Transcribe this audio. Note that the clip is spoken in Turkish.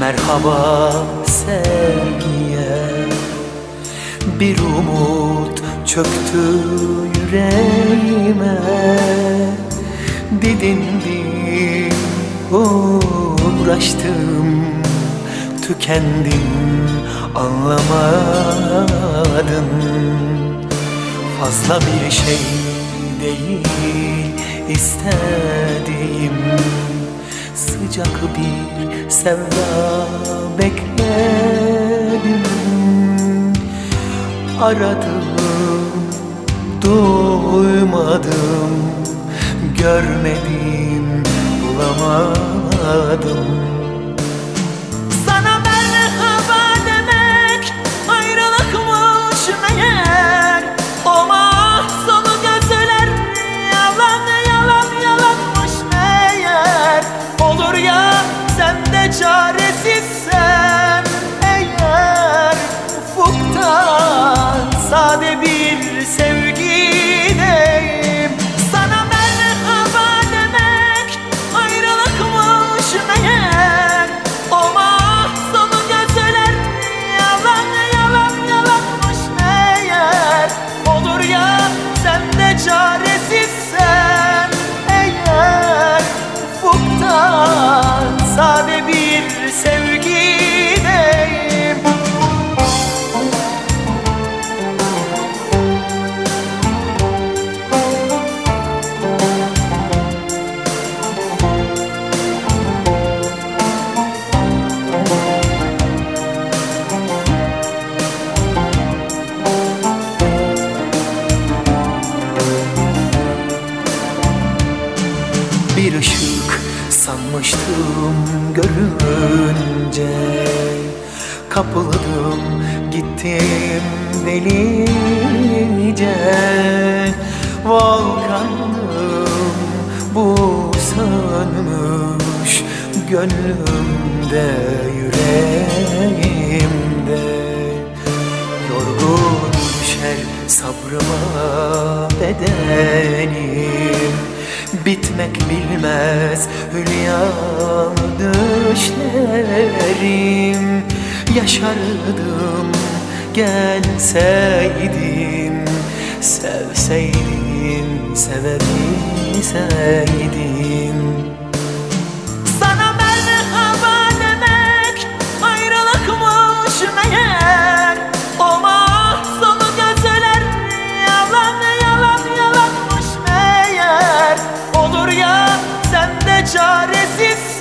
Merhaba sevgiye. Bir umut çöktü yüreğime. Didindim, uğraştım Tükendim, anlamadın. Fazla bir şey değil istediğim Sıcak bir sevda bekledim. Aradım, duymadım. Görmedim, bulamadım Bir ışık sanmıştım görünce. Kapıldım gittim delice. Volkandım bu sönmüş Gönlümde yüreğimde. Yorgun düşer sabrıma bedenim Bitmek bilmez hülya düşlerim. Yaşardım gelseydin Sevseydin sevebilseydin This